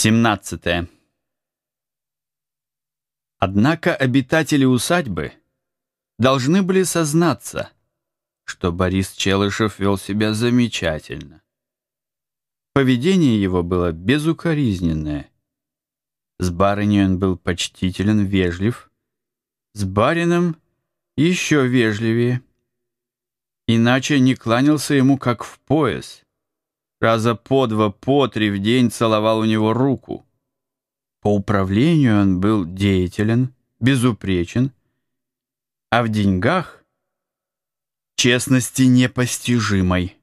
17. Однако обитатели усадьбы должны были сознаться, что Борис Челышев вел себя замечательно. Поведение его было безукоризненное. С барыней он был почтителен, вежлив, с барином еще вежливее. Иначе не кланялся ему как в пояс — раза по два, по три в день целовал у него руку. По управлению он был деятелен, безупречен, а в деньгах честности непостижимой.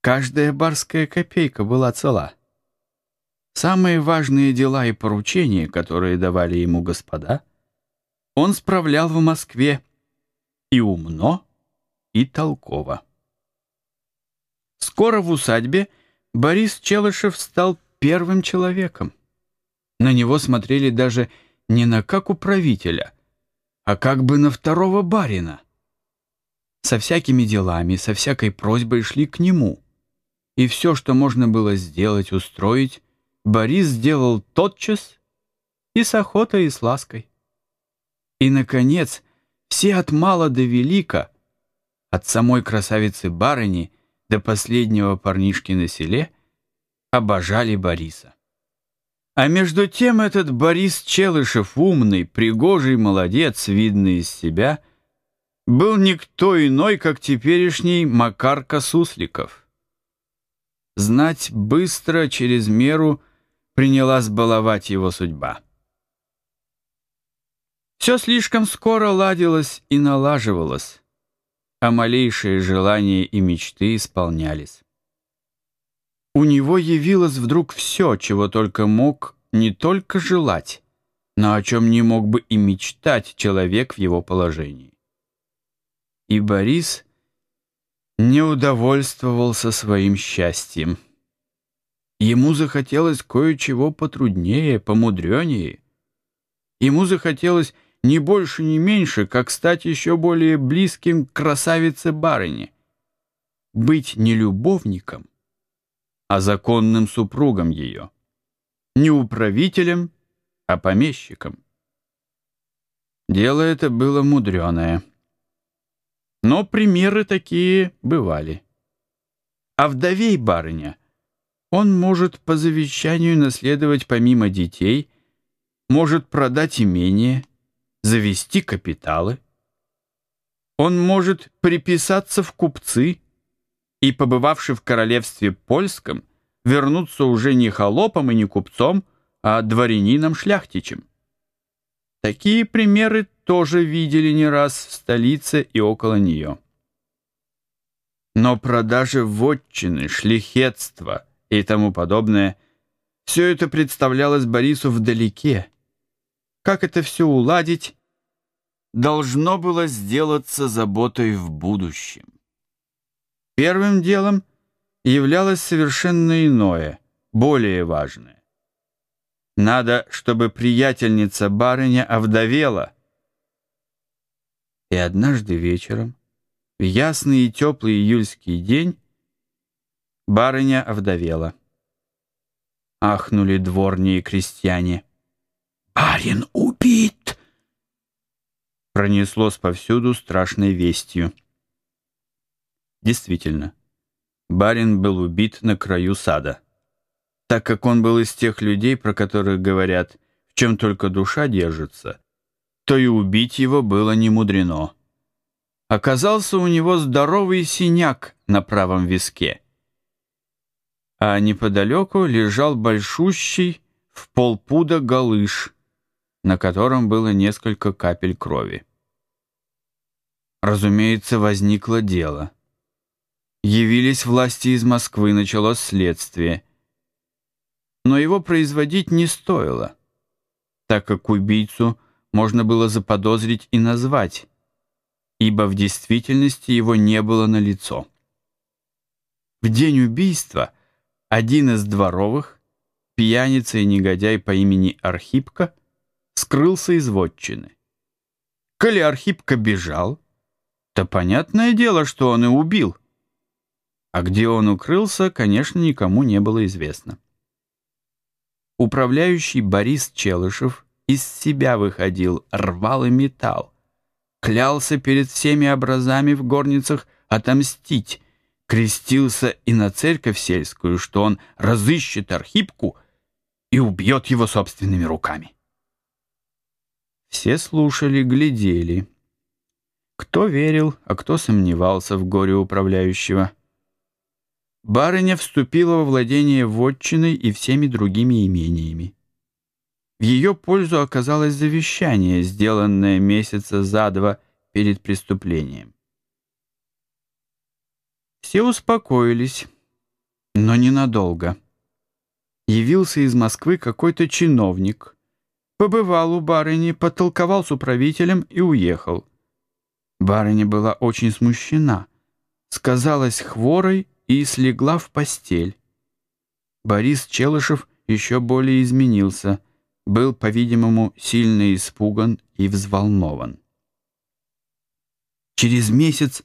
Каждая барская копейка была цела. Самые важные дела и поручения, которые давали ему господа, он справлял в Москве и умно, и толково. Скоро в усадьбе Борис Челышев стал первым человеком. На него смотрели даже не на как управителя, а как бы на второго барина. Со всякими делами, со всякой просьбой шли к нему. И все, что можно было сделать, устроить, Борис сделал тотчас и с охотой, и с лаской. И, наконец, все от мала до велика, от самой красавицы-барыни — до последнего парнишки на селе обожали Бориса. А между тем этот Борис Челышев, умный, пригожий молодец, видный из себя, был никто иной, как теперешний Макарка Сусликов. Знать быстро, через меру, принялась баловать его судьба. Все слишком скоро ладилось и налаживалось а малейшие желания и мечты исполнялись. У него явилось вдруг все, чего только мог не только желать, но о чем не мог бы и мечтать человек в его положении. И Борис не удовольствовался своим счастьем. Ему захотелось кое-чего потруднее, помудренее. Ему захотелось ни больше, ни меньше, как стать еще более близким к красавице-барыне. Быть не любовником, а законным супругом ее. Не управителем, а помещиком. Дело это было мудреное. Но примеры такие бывали. А вдовей барыня он может по завещанию наследовать помимо детей, может продать имение — завести капиталы. Он может приписаться в купцы и, побывавший в королевстве польском, вернуться уже не холопом и не купцом, а дворянином-шляхтичем. Такие примеры тоже видели не раз в столице и около нее. Но продажи вотчины, шляхетства и тому подобное – все это представлялось Борису вдалеке, как это все уладить, должно было сделаться заботой в будущем. Первым делом являлось совершенно иное, более важное. Надо, чтобы приятельница барыня овдовела. И однажды вечером, в ясный и теплый июльский день, барыня овдовела. Ахнули дворни и крестьяне — «Барин убит!» Пронеслось повсюду страшной вестью. Действительно, барин был убит на краю сада. Так как он был из тех людей, про которых говорят, в чем только душа держится, то и убить его было не мудрено. Оказался у него здоровый синяк на правом виске, а неподалеку лежал большущий в полпуда галыш, на котором было несколько капель крови. Разумеется, возникло дело. Явились власти из Москвы, началось следствие. Но его производить не стоило, так как убийцу можно было заподозрить и назвать, ибо в действительности его не было на лицо. В день убийства один из дворовых, пьяница и негодяй по имени Архипка, скрылся из вотчины. Коли Архипка бежал, то понятное дело, что он и убил. А где он укрылся, конечно, никому не было известно. управляющий Борис Челышев из себя выходил, рвал и металл, клялся перед всеми образами в горницах отомстить, крестился и на церковь сельскую, что он разыщет Архипку и убьет его собственными руками. Все слушали, глядели. Кто верил, а кто сомневался в горе управляющего. Барыня вступила во владение вотчиной и всеми другими имениями. В ее пользу оказалось завещание, сделанное месяца за два перед преступлением. Все успокоились, но ненадолго. Явился из Москвы какой-то чиновник, побывал у барыни, потолковал с управителем и уехал. Барыня была очень смущена, сказалась хворой и слегла в постель. Борис Челышев еще более изменился — был, по-видимому, сильно испуган и взволнован. Через месяц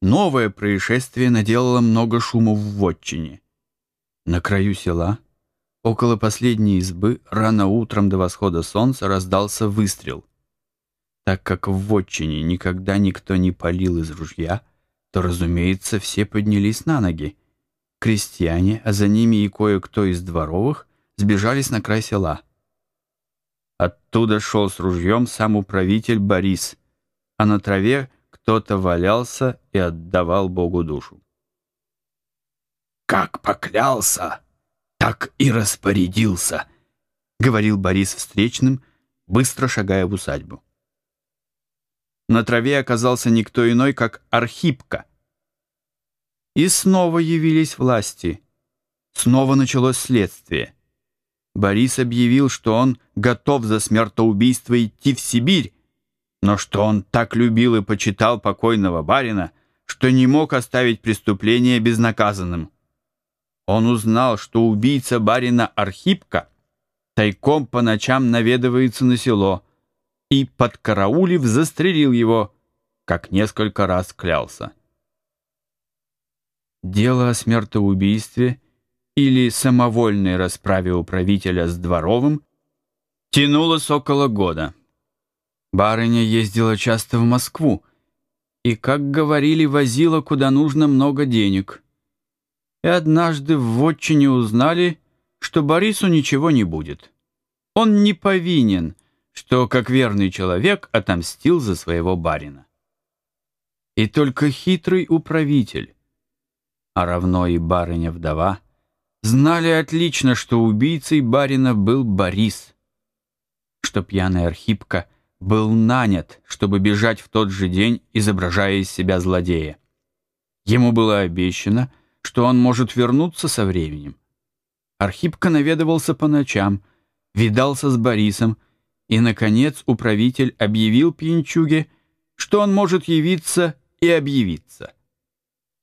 новое происшествие наделало много шума в вотчине. На краю села, около последней избы, рано утром до восхода солнца раздался выстрел. Так как в вотчине никогда никто не палил из ружья, то, разумеется, все поднялись на ноги. Крестьяне, а за ними и кое-кто из дворовых, сбежались на край села — Оттуда шел с ружьем сам управитель Борис, а на траве кто-то валялся и отдавал Богу душу. «Как поклялся, так и распорядился», — говорил Борис встречным, быстро шагая в усадьбу. На траве оказался никто иной, как Архипка. И снова явились власти. Снова началось следствие. Борис объявил, что он готов за смертоубийство идти в Сибирь, но что он так любил и почитал покойного барина, что не мог оставить преступление безнаказанным. Он узнал, что убийца барина Архипка тайком по ночам наведывается на село и, подкараулив, застрелил его, как несколько раз клялся. Дело о смертоубийстве — или самовольной расправе управителя с Дворовым тянулось около года. Барыня ездила часто в Москву и, как говорили, возила куда нужно много денег. И однажды в вотчине узнали, что Борису ничего не будет. Он не повинен, что, как верный человек, отомстил за своего барина. И только хитрый управитель, а равно и барыня-вдова — знали отлично, что убийцей барина был Борис, что пьяный Архипка был нанят, чтобы бежать в тот же день, изображая из себя злодея. Ему было обещано, что он может вернуться со временем. Архипка наведывался по ночам, видался с Борисом, и, наконец, управитель объявил пьянчуге, что он может явиться и объявиться.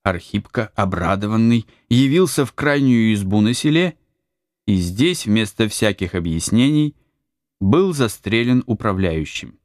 Архипка, обрадованный, явился в крайнюю избу на селе, и здесь, вместо всяких объяснений, был застрелен управляющим.